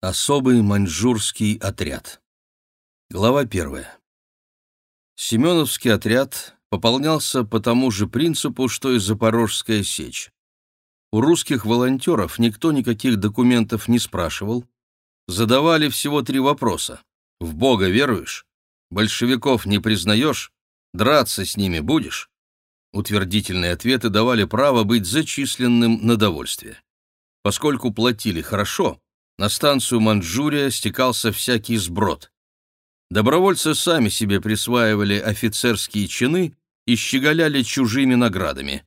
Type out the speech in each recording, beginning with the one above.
Особый маньчжурский отряд. Глава первая. Семеновский отряд пополнялся по тому же принципу, что и Запорожская сечь. У русских волонтеров никто никаких документов не спрашивал. Задавали всего три вопроса. «В Бога веруешь? Большевиков не признаешь? Драться с ними будешь?» Утвердительные ответы давали право быть зачисленным на довольствие. Поскольку платили хорошо, на станцию Манчжурия стекался всякий сброд. Добровольцы сами себе присваивали офицерские чины и щеголяли чужими наградами.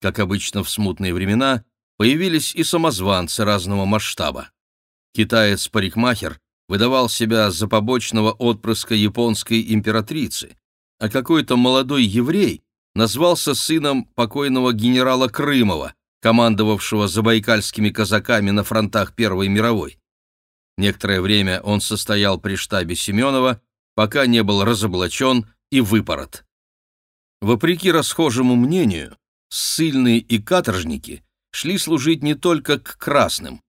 Как обычно в смутные времена, появились и самозванцы разного масштаба. Китаец-парикмахер выдавал себя за побочного отпрыска японской императрицы, а какой-то молодой еврей назвался сыном покойного генерала Крымова, командовавшего забайкальскими казаками на фронтах Первой мировой. Некоторое время он состоял при штабе Семенова, пока не был разоблачен и выпорот. Вопреки расхожему мнению, ссыльные и каторжники шли служить не только к красным.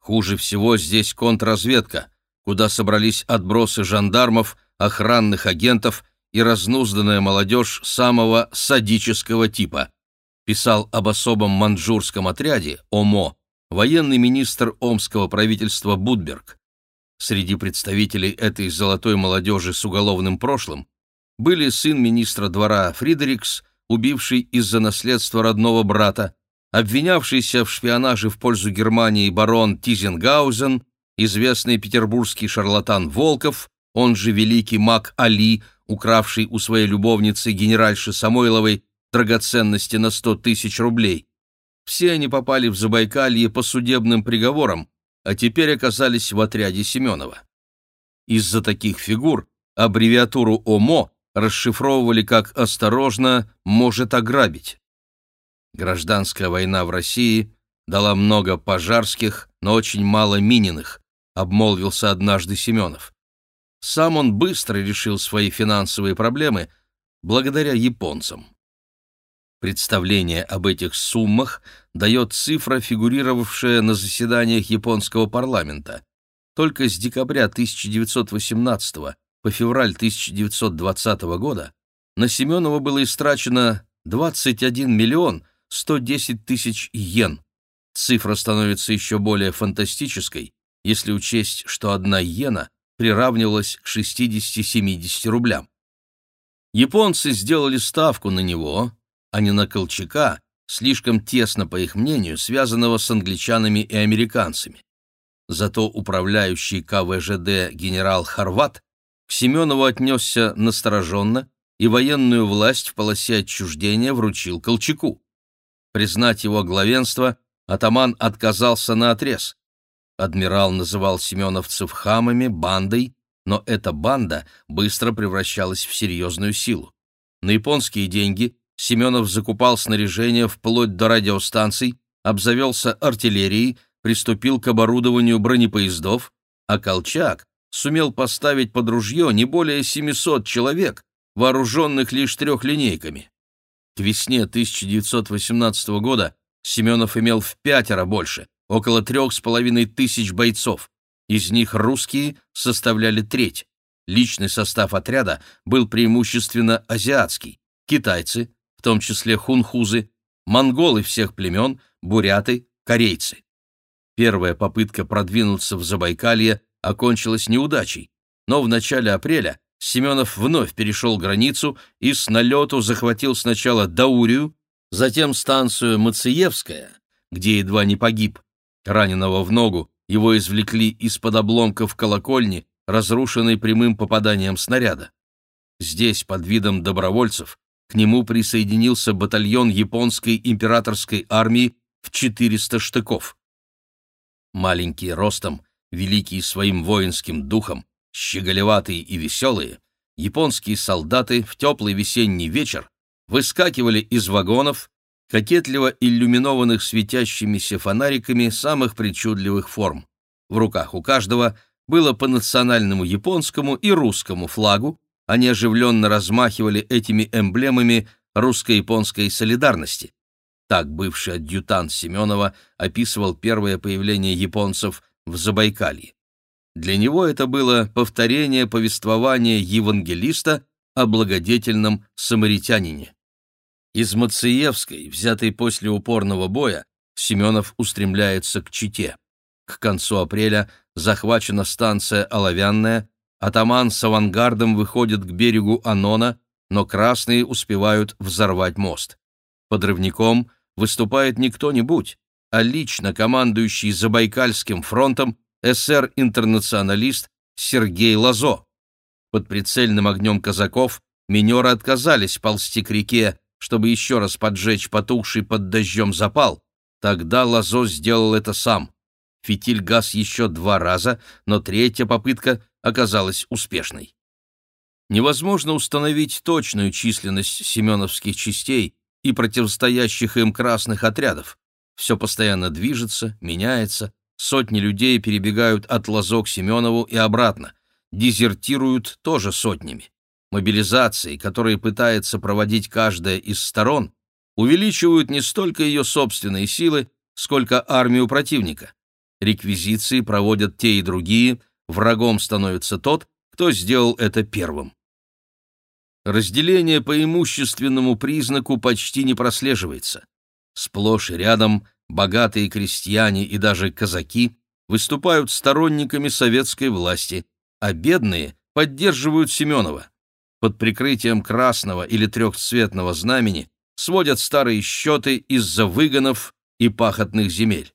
Хуже всего здесь контрразведка, куда собрались отбросы жандармов, охранных агентов и разнузданная молодежь самого садического типа писал об особом манчжурском отряде ОМО военный министр омского правительства Будберг. Среди представителей этой золотой молодежи с уголовным прошлым были сын министра двора Фридерикс, убивший из-за наследства родного брата, обвинявшийся в шпионаже в пользу Германии барон Тизенгаузен, известный петербургский шарлатан Волков, он же великий маг Али, укравший у своей любовницы генеральши Самойловой драгоценности на сто тысяч рублей. Все они попали в Забайкалье по судебным приговорам, а теперь оказались в отряде Семенова. Из-за таких фигур аббревиатуру ОМО расшифровывали как «осторожно, может ограбить». Гражданская война в России дала много пожарских, но очень мало мининых, обмолвился однажды Семенов. Сам он быстро решил свои финансовые проблемы благодаря японцам. Представление об этих суммах дает цифра, фигурировавшая на заседаниях японского парламента. Только с декабря 1918 по февраль 1920 года на Семенова было истрачено 21 миллион 110 тысяч йен. Цифра становится еще более фантастической, если учесть, что одна йена приравнивалась к 60-70 рублям. Японцы сделали ставку на него, а не на Колчака, слишком тесно, по их мнению, связанного с англичанами и американцами. Зато управляющий КВЖД генерал Хорват к Семенову отнесся настороженно и военную власть в полосе отчуждения вручил Колчаку. Признать его главенство атаман отказался на отрез. Адмирал называл семеновцев хамами, бандой, но эта банда быстро превращалась в серьезную силу. На японские деньги Семенов закупал снаряжение вплоть до радиостанций, обзавелся артиллерией, приступил к оборудованию бронепоездов, а Колчак сумел поставить под ружье не более 700 человек, вооруженных лишь трехлинейками. К весне 1918 года Семенов имел в пятеро больше, около трех с половиной тысяч бойцов. Из них русские составляли треть. Личный состав отряда был преимущественно азиатский. Китайцы, том числе хунхузы, монголы всех племен, буряты, корейцы. Первая попытка продвинуться в Забайкалье окончилась неудачей, но в начале апреля Семенов вновь перешел границу и с налету захватил сначала Даурию, затем станцию Мациевская, где едва не погиб. Раненого в ногу его извлекли из-под обломков колокольни, разрушенной прямым попаданием снаряда. Здесь, под видом добровольцев, к нему присоединился батальон японской императорской армии в 400 штыков. Маленькие ростом, великие своим воинским духом, щеголеватые и веселые, японские солдаты в теплый весенний вечер выскакивали из вагонов, кокетливо иллюминованных светящимися фонариками самых причудливых форм. В руках у каждого было по национальному японскому и русскому флагу, они оживленно размахивали этими эмблемами русско-японской солидарности. Так бывший адъютант Семенова описывал первое появление японцев в Забайкалье. Для него это было повторение повествования евангелиста о благодетельном самаритянине. Из Мациевской, взятой после упорного боя, Семенов устремляется к Чите. К концу апреля захвачена станция Оловянная, атаман с авангардом выходит к берегу Анона, но красные успевают взорвать мост. Подрывником выступает не кто-нибудь, а лично командующий Забайкальским фронтом эсер-интернационалист Сергей Лазо. Под прицельным огнем казаков минеры отказались ползти к реке, чтобы еще раз поджечь потухший под дождем запал. Тогда Лазо сделал это сам. Фитиль газ еще два раза, но третья попытка оказалась успешной. Невозможно установить точную численность семеновских частей и противостоящих им красных отрядов. Все постоянно движется, меняется, сотни людей перебегают от Лазо к Семенову и обратно, дезертируют тоже сотнями. Мобилизации, которые пытается проводить каждая из сторон, увеличивают не столько ее собственные силы, сколько армию противника. Реквизиции проводят те и другие, врагом становится тот, кто сделал это первым. Разделение по имущественному признаку почти не прослеживается. Сплошь и рядом богатые крестьяне и даже казаки выступают сторонниками советской власти, а бедные поддерживают Семенова. Под прикрытием красного или трехцветного знамени сводят старые счеты из-за выгонов и пахотных земель.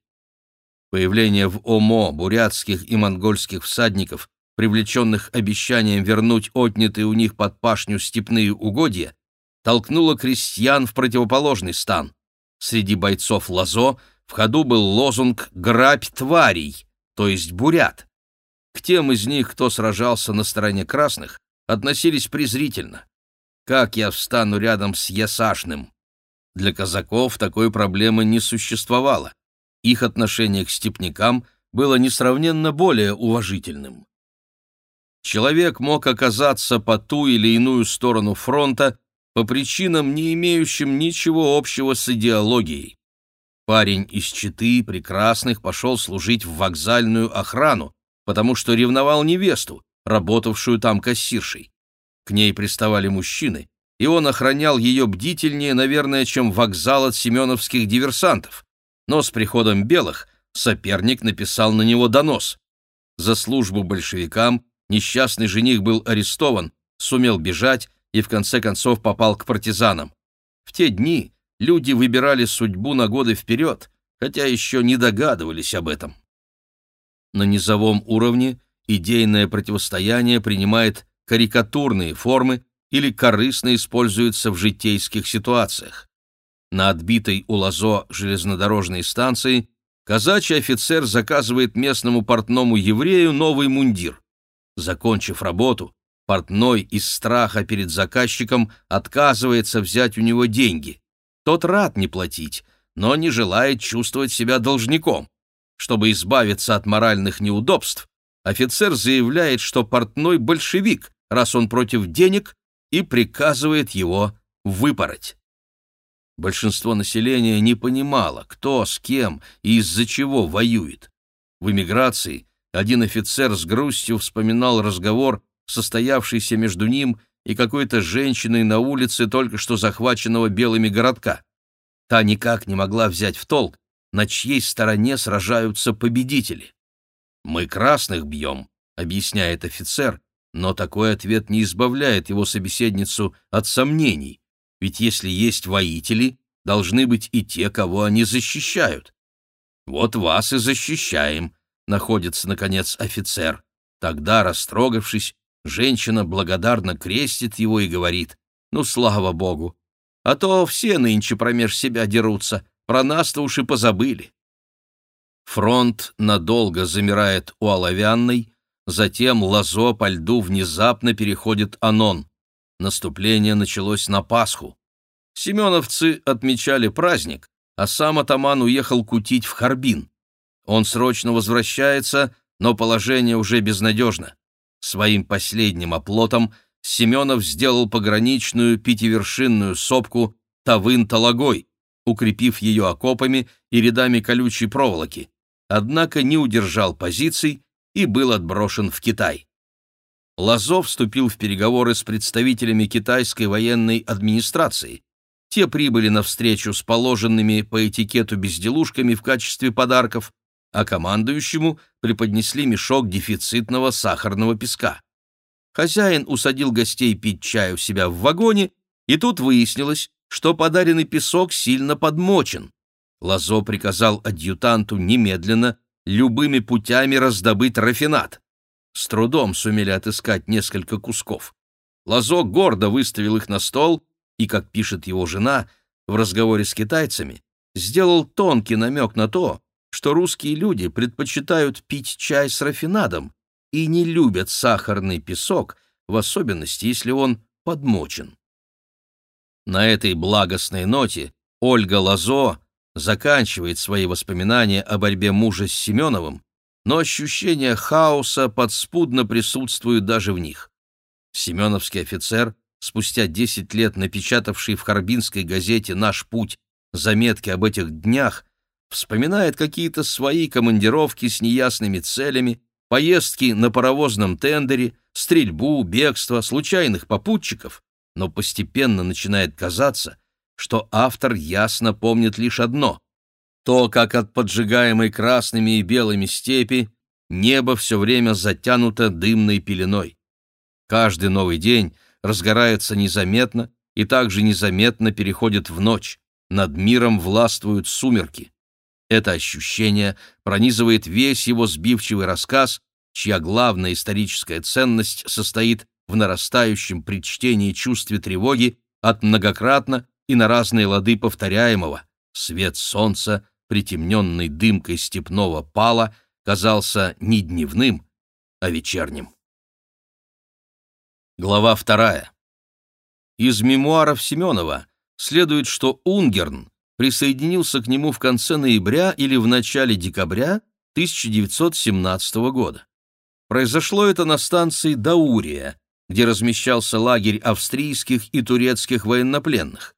Появление в ОМО бурятских и монгольских всадников привлеченных обещанием вернуть отнятые у них под пашню степные угодья, толкнуло крестьян в противоположный стан. Среди бойцов Лазо в ходу был лозунг «Грабь тварей», то есть бурят. К тем из них, кто сражался на стороне красных, относились презрительно. «Как я встану рядом с Ясашным?» Для казаков такой проблемы не существовало. Их отношение к степнякам было несравненно более уважительным. Человек мог оказаться по ту или иную сторону фронта по причинам, не имеющим ничего общего с идеологией. Парень из Читы прекрасных пошел служить в вокзальную охрану, потому что ревновал невесту, работавшую там кассиршей. К ней приставали мужчины, и он охранял ее бдительнее, наверное, чем вокзал от семеновских диверсантов. Но с приходом белых соперник написал на него донос. За службу большевикам Несчастный жених был арестован, сумел бежать и в конце концов попал к партизанам. В те дни люди выбирали судьбу на годы вперед, хотя еще не догадывались об этом. На низовом уровне идейное противостояние принимает карикатурные формы или корыстно используется в житейских ситуациях. На отбитой у Лазо железнодорожной станции казачий офицер заказывает местному портному еврею новый мундир. Закончив работу, портной из страха перед заказчиком отказывается взять у него деньги. Тот рад не платить, но не желает чувствовать себя должником. Чтобы избавиться от моральных неудобств, офицер заявляет, что портной большевик, раз он против денег, и приказывает его выпороть. Большинство населения не понимало, кто с кем и из-за чего воюет. В эмиграции один офицер с грустью вспоминал разговор, состоявшийся между ним и какой-то женщиной на улице только что захваченного белыми городка. Та никак не могла взять в толк, на чьей стороне сражаются победители. «Мы красных бьем», — объясняет офицер, но такой ответ не избавляет его собеседницу от сомнений, ведь если есть воители, должны быть и те, кого они защищают. Вот вас и защищаем, находится, наконец, офицер. Тогда, растрогавшись, женщина благодарно крестит его и говорит, «Ну, слава богу! А то все нынче промеж себя дерутся, про нас-то уж и позабыли». Фронт надолго замирает у Оловянной, затем Лазо по льду внезапно переходит Анон. Наступление началось на Пасху. Семеновцы отмечали праздник, а сам атаман уехал кутить в Харбин. Он срочно возвращается, но положение уже безнадежно. Своим последним оплотом Семенов сделал пограничную пятивершинную сопку Тавын-Талагой, укрепив ее окопами и рядами колючей проволоки, однако не удержал позиций и был отброшен в Китай. Лазов вступил в переговоры с представителями китайской военной администрации. Те прибыли на встречу с положенными по этикету безделушками в качестве подарков, а командующему преподнесли мешок дефицитного сахарного песка. Хозяин усадил гостей пить чай у себя в вагоне, и тут выяснилось, что подаренный песок сильно подмочен. Лазо приказал адъютанту немедленно любыми путями раздобыть рафинат с трудом сумели отыскать несколько кусков. Лазо гордо выставил их на стол и, как пишет его жена, в разговоре с китайцами, сделал тонкий намек на то, что русские люди предпочитают пить чай с рафинадом и не любят сахарный песок, в особенности, если он подмочен. На этой благостной ноте Ольга Лазо заканчивает свои воспоминания о борьбе мужа с Семеновым но ощущение хаоса подспудно присутствует даже в них. Семеновский офицер, спустя 10 лет напечатавший в Харбинской газете «Наш путь» заметки об этих днях, вспоминает какие-то свои командировки с неясными целями, поездки на паровозном тендере, стрельбу, бегство, случайных попутчиков, но постепенно начинает казаться, что автор ясно помнит лишь одно то, как от поджигаемой красными и белыми степи небо все время затянуто дымной пеленой. Каждый новый день разгорается незаметно и также незаметно переходит в ночь. Над миром властвуют сумерки. Это ощущение пронизывает весь его сбивчивый рассказ, чья главная историческая ценность состоит в нарастающем при чтении чувстве тревоги от многократно и на разные лады повторяемого «свет солнца притемненный дымкой степного пала, казался не дневным, а вечерним. Глава вторая. Из мемуаров Семенова следует, что Унгерн присоединился к нему в конце ноября или в начале декабря 1917 года. Произошло это на станции Даурия, где размещался лагерь австрийских и турецких военнопленных.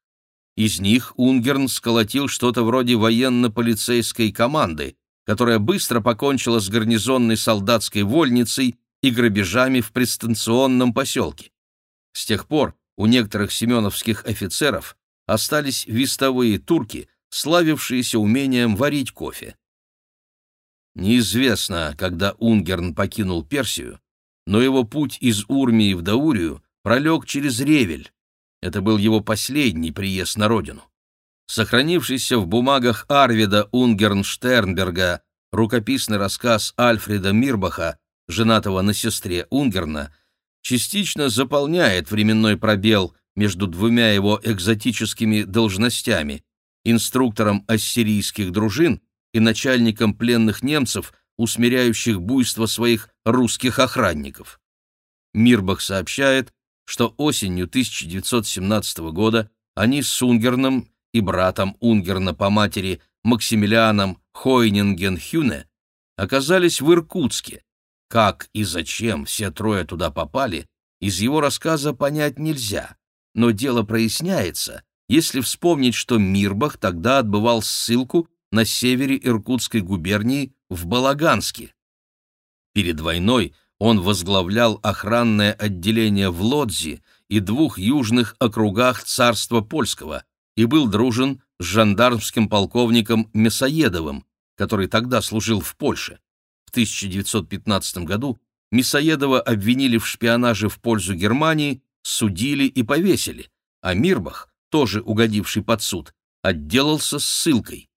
Из них Унгерн сколотил что-то вроде военно-полицейской команды, которая быстро покончила с гарнизонной солдатской вольницей и грабежами в предстанционном поселке. С тех пор у некоторых семеновских офицеров остались вестовые турки, славившиеся умением варить кофе. Неизвестно, когда Унгерн покинул Персию, но его путь из Урмии в Даурию пролег через Ревель, это был его последний приезд на родину. Сохранившийся в бумагах Арвида Унгерн-Штернберга рукописный рассказ Альфреда Мирбаха, женатого на сестре Унгерна, частично заполняет временной пробел между двумя его экзотическими должностями – инструктором ассирийских дружин и начальником пленных немцев, усмиряющих буйство своих русских охранников. Мирбах сообщает, что осенью 1917 года они с Унгерном и братом Унгерна по матери Максимилианом Хойнинген-Хюне оказались в Иркутске. Как и зачем все трое туда попали, из его рассказа понять нельзя, но дело проясняется, если вспомнить, что Мирбах тогда отбывал ссылку на севере Иркутской губернии в Балаганске. Перед войной он возглавлял охранное отделение в Лодзи и двух южных округах царства польского и был дружен с жандармским полковником Мясоедовым, который тогда служил в Польше. В 1915 году Мясоедова обвинили в шпионаже в пользу Германии, судили и повесили, а Мирбах, тоже угодивший под суд, отделался ссылкой.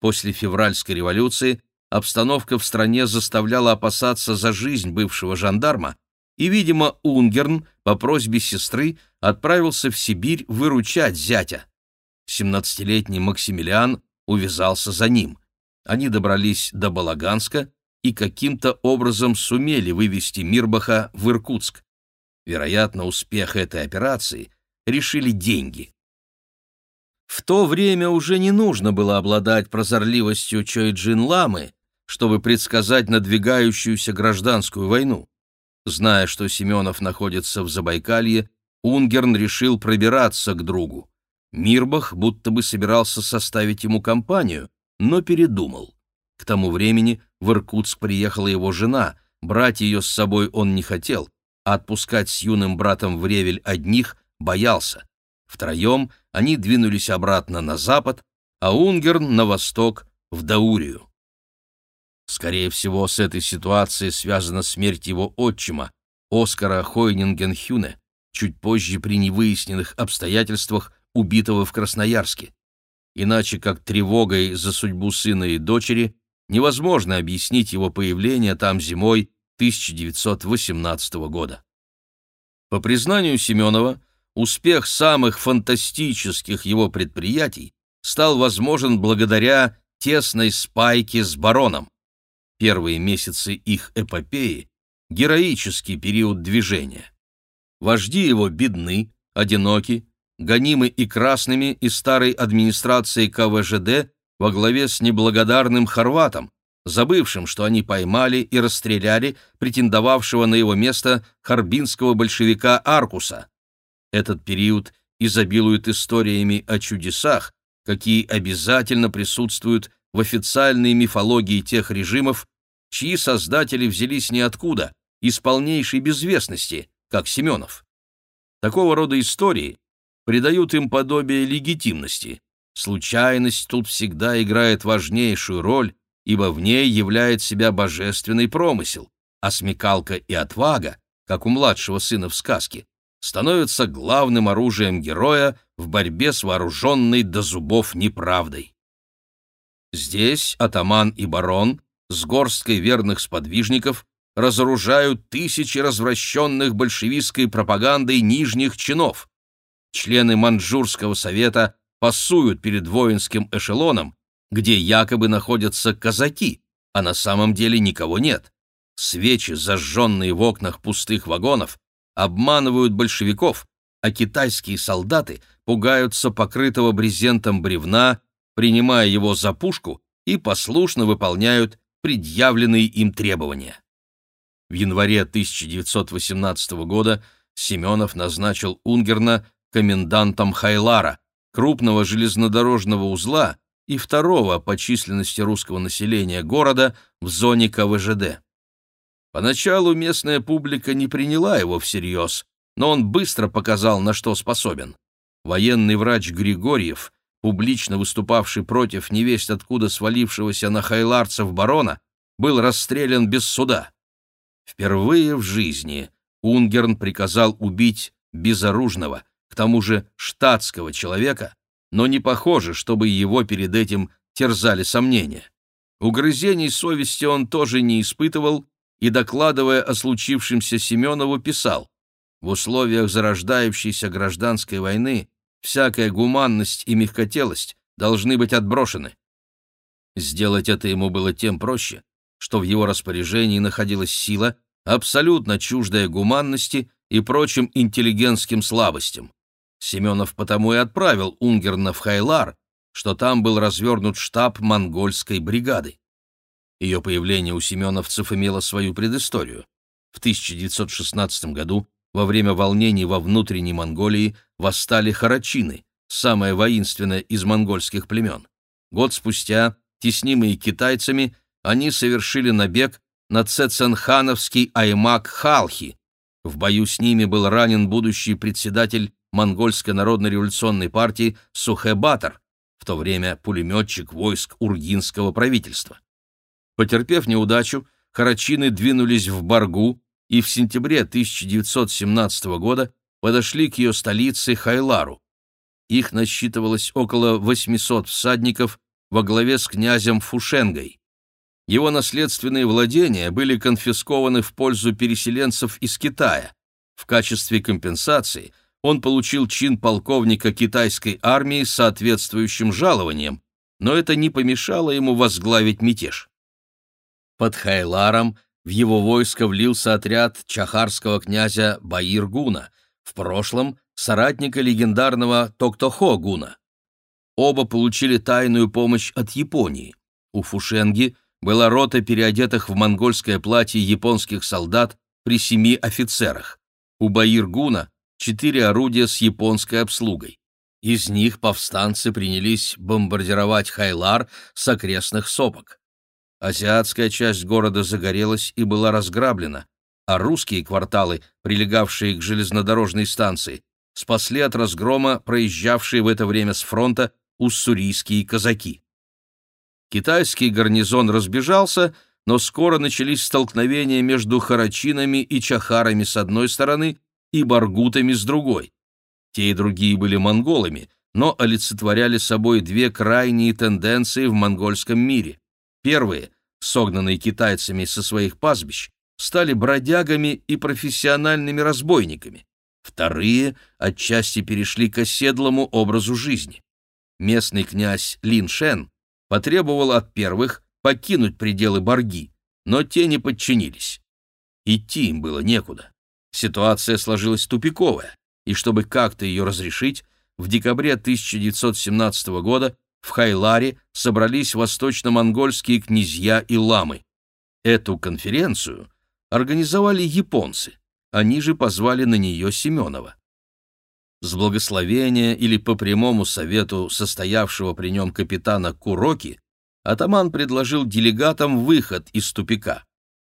После февральской революции обстановка в стране заставляла опасаться за жизнь бывшего жандарма, и, видимо, Унгерн по просьбе сестры отправился в Сибирь выручать зятя. Семнадцатилетний Максимилиан увязался за ним. Они добрались до Балаганска и каким-то образом сумели вывести Мирбаха в Иркутск. Вероятно, успех этой операции решили деньги. В то время уже не нужно было обладать прозорливостью Чойджин Ламы, чтобы предсказать надвигающуюся гражданскую войну. Зная, что Семенов находится в Забайкалье, Унгерн решил пробираться к другу. Мирбах будто бы собирался составить ему компанию, но передумал. К тому времени в Иркутск приехала его жена, брать ее с собой он не хотел, а отпускать с юным братом в Ревель одних боялся. Втроем они двинулись обратно на запад, а Унгерн — на восток, в Даурию. Скорее всего, с этой ситуацией связана смерть его отчима, Оскара Хойнингенхюне, чуть позже при невыясненных обстоятельствах убитого в Красноярске. Иначе как тревогой за судьбу сына и дочери невозможно объяснить его появление там зимой 1918 года. По признанию Семенова, успех самых фантастических его предприятий стал возможен благодаря тесной спайке с бароном. Первые месяцы их эпопеи — героический период движения. Вожди его бедны, одиноки, гонимы и красными из старой администрации КВЖД во главе с неблагодарным хорватом, забывшим, что они поймали и расстреляли претендовавшего на его место харбинского большевика Аркуса. Этот период изобилует историями о чудесах, какие обязательно присутствуют в официальной мифологии тех режимов, чьи создатели взялись ниоткуда, из полнейшей безвестности, как Семенов. Такого рода истории придают им подобие легитимности. Случайность тут всегда играет важнейшую роль, ибо в ней являет себя божественный промысел, а смекалка и отвага, как у младшего сына в сказке, становятся главным оружием героя в борьбе с вооруженной до зубов неправдой. Здесь атаман и барон с горсткой верных сподвижников разоружают тысячи развращенных большевистской пропагандой нижних чинов. Члены Манчжурского совета пасуют перед воинским эшелоном, где якобы находятся казаки, а на самом деле никого нет. Свечи, зажженные в окнах пустых вагонов, обманывают большевиков, а китайские солдаты пугаются покрытого брезентом бревна, принимая его за пушку и послушно выполняют предъявленные им требования. В январе 1918 года Семенов назначил Унгерна комендантом Хайлара, крупного железнодорожного узла и второго по численности русского населения города в зоне КВЖД. Поначалу местная публика не приняла его всерьез, но он быстро показал, на что способен. Военный врач Григорьев, публично выступавший против невесть откуда свалившегося на хайларцев барона, был расстрелян без суда. Впервые в жизни Унгерн приказал убить безоружного, к тому же штатского человека, но не похоже, чтобы его перед этим терзали сомнения. Угрызений совести он тоже не испытывал и, докладывая о случившемся Семенову, писал «В условиях зарождающейся гражданской войны всякая гуманность и мягкотелость должны быть отброшены». Сделать это ему было тем проще, что в его распоряжении находилась сила, абсолютно чуждая гуманности и прочим интеллигентским слабостям. Семенов потому и отправил Унгерна в Хайлар, что там был развернут штаб монгольской бригады. Ее появление у семеновцев имело свою предысторию. В 1916 году, во время волнений во внутренней Монголии, восстали харачины, самое воинственное из монгольских племен. Год спустя, теснимые китайцами, они совершили набег на Цеценхановский Аймак Халхи. В бою с ними был ранен будущий председатель Монгольской народно-революционной партии Сухэ-Батор, в то время пулеметчик войск Ургинского правительства. Потерпев неудачу, Харачины двинулись в Баргу и в сентябре 1917 года подошли к ее столице Хайлару. Их насчитывалось около 800 всадников во главе с князем Фушенгой. Его наследственные владения были конфискованы в пользу переселенцев из Китая. В качестве компенсации он получил чин полковника китайской армии с соответствующим жалованием, но это не помешало ему возглавить мятеж. Под Хайларом в его войско влился отряд чахарского князя Баир-Гуна, в прошлом соратника легендарного Токтохо-Гуна. Оба получили тайную помощь от Японии. У Фушенги была рота переодетых в монгольское платье японских солдат при семи офицерах. У Баиргуна четыре орудия с японской обслугой. Из них повстанцы принялись бомбардировать Хайлар с окрестных сопок. Азиатская часть города загорелась и была разграблена, а русские кварталы, прилегавшие к железнодорожной станции, спасли от разгрома проезжавшие в это время с фронта уссурийские казаки. Китайский гарнизон разбежался, но скоро начались столкновения между харачинами и чахарами с одной стороны и баргутами с другой. Те и другие были монголами, но олицетворяли собой две крайние тенденции в монгольском мире. Первые, согнанные китайцами со своих пастбищ, стали бродягами и профессиональными разбойниками. Вторые отчасти перешли к оседлому образу жизни. Местный князь Лин Шен потребовал от первых покинуть пределы Барги, но те не подчинились. Идти им было некуда. Ситуация сложилась тупиковая, и чтобы как-то ее разрешить, в декабре 1917 года в Хайларе собрались восточно-монгольские князья и ламы. Эту конференцию организовали японцы, они же позвали на нее Семенова. С благословения или по прямому совету состоявшего при нем капитана Куроки атаман предложил делегатам выход из тупика.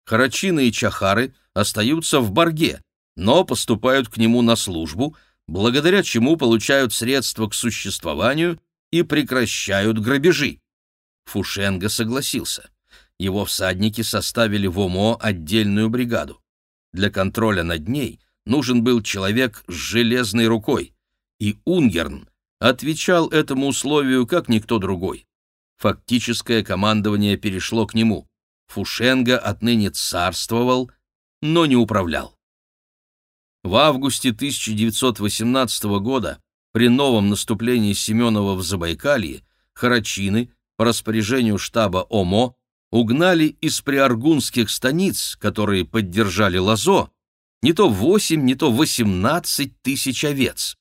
Харачины и чахары остаются в Барге, но поступают к нему на службу, благодаря чему получают средства к существованию и прекращают грабежи. Фушенга согласился. Его всадники составили в ОМО отдельную бригаду. Для контроля над ней нужен был человек с железной рукой, и Унгерн отвечал этому условию как никто другой. Фактическое командование перешло к нему. Фушенга отныне царствовал, но не управлял. В августе 1918 года при новом наступлении Семенова в Забайкалье Харачины по распоряжению штаба ОМО угнали из приаргунских станиц, которые поддержали Лазо, не то 8, не то 18 тысяч овец.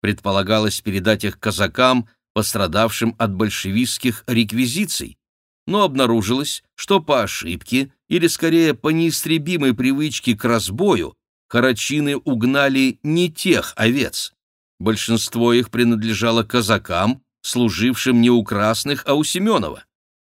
Предполагалось передать их казакам, пострадавшим от большевистских реквизиций, но обнаружилось, что по ошибке, или скорее по неистребимой привычке к разбою, карачины угнали не тех овец. Большинство их принадлежало казакам, служившим не у Красных, а у Семенова.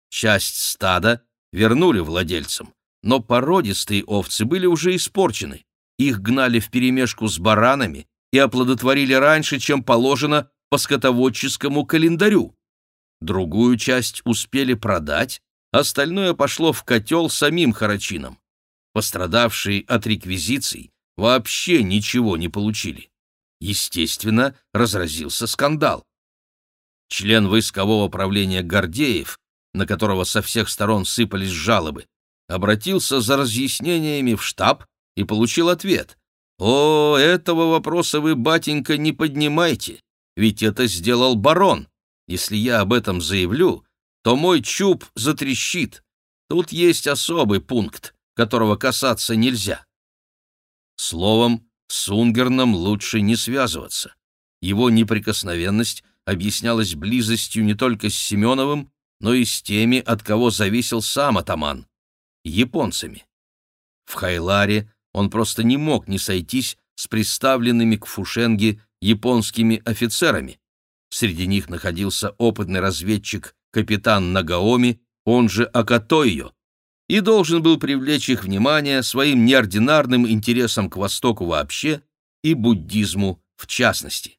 Часть стада вернули владельцам, но породистые овцы были уже испорчены. Их гнали вперемешку с баранами и оплодотворили раньше, чем положено по скотоводческому календарю. Другую часть успели продать, остальное пошло в котел самим харачинам. Пострадавшие от реквизиций вообще ничего не получили. Естественно, разразился скандал. Член войскового правления Гордеев, на которого со всех сторон сыпались жалобы, обратился за разъяснениями в штаб и получил ответ. «О, этого вопроса вы, батенька, не поднимайте, ведь это сделал барон. Если я об этом заявлю, то мой чуб затрещит. Тут есть особый пункт, которого касаться нельзя». Словом, с Унгерном лучше не связываться. Его неприкосновенность объяснялась близостью не только с Семеновым, но и с теми, от кого зависел сам атаман — японцами. В Хайларе он просто не мог не сойтись с представленными к Фушенге японскими офицерами. Среди них находился опытный разведчик капитан Нагаоми, он же Акатойо, и должен был привлечь их внимание своим неординарным интересом к Востоку вообще и буддизму в частности.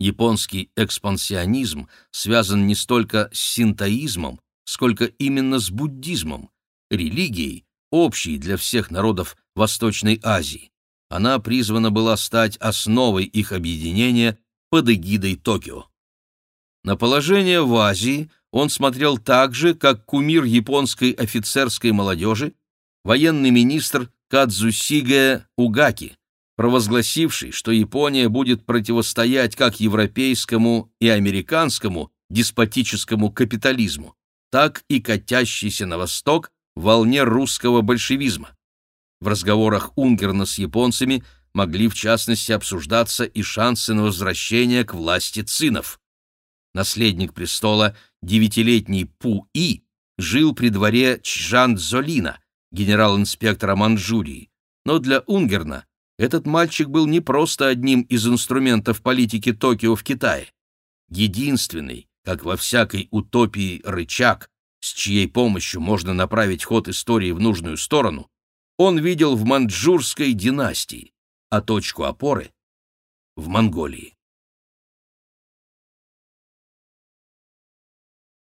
Японский экспансионизм связан не столько с синтоизмом, сколько именно с буддизмом, религией, общей для всех народов Восточной Азии. Она призвана была стать основой их объединения под эгидой Токио. На положение в Азии он смотрел так же, как кумир японской офицерской молодежи, военный министр Кадзусиге Угаки, провозгласивший, что Япония будет противостоять как европейскому и американскому деспотическому капитализму, так и катящейся на восток волне русского большевизма. В разговорах Унгерна с японцами могли в частности обсуждаться и шансы на возвращение к власти цинов. Наследник престола, девятилетний Пу-И, жил при дворе Чжан-Дзолина, генерал-инспектора Манчжурии. Но для Унгерна этот мальчик был не просто одним из инструментов политики Токио в Китае. Единственный, как во всякой утопии, рычаг, с чьей помощью можно направить ход истории в нужную сторону, он видел в маньчжурской династии, а точку опоры — в Монголии.